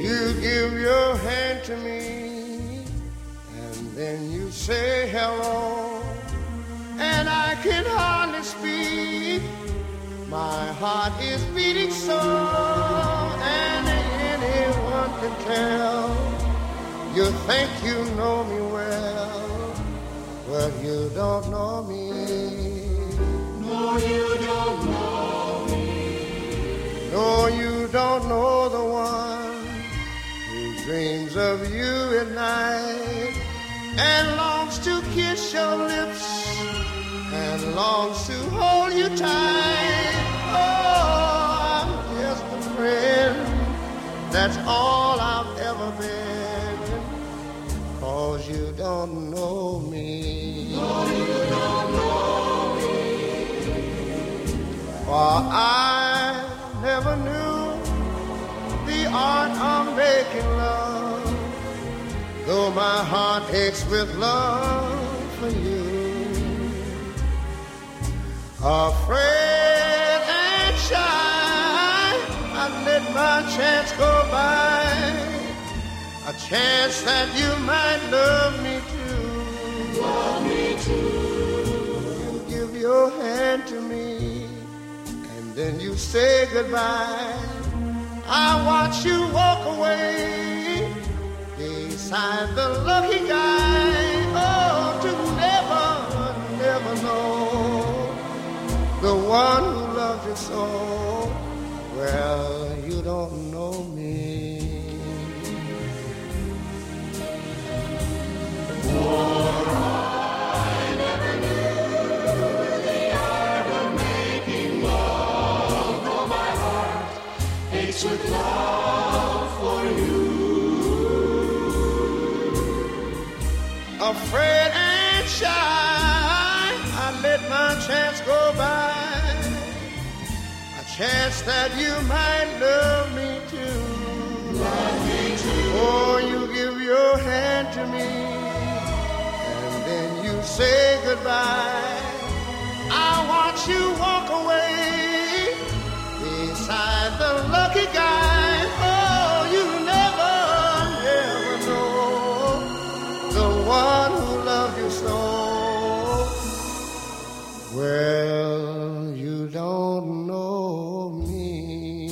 You give your hand to me, and then you say hello, and I can hardly speak. My heart is beating so, and anyone can tell. You think you know me well, but you don't know me. Dreams of you at night and longs to kiss your lips and longs to hold you tight. Oh, I'm just a friend. That's all I've ever been. Cause you don't know me. No, you don't know me. For I never knew the art of making. Though my heart aches with love for you. Afraid and shy, I let my chance go by. A chance that you might love me too. Love me too. You give your hand to me, and then you say goodbye. I watch you walk away beside the lucky guy. Oh, to never, never know the one who loves you so. Well, you don't know me. With love afraid and shy. I let my chance go by. A chance that you might love me too. Love me too. Oh, you give your hand to me, and then you say goodbye. I watch you walk. Well, you don't know me.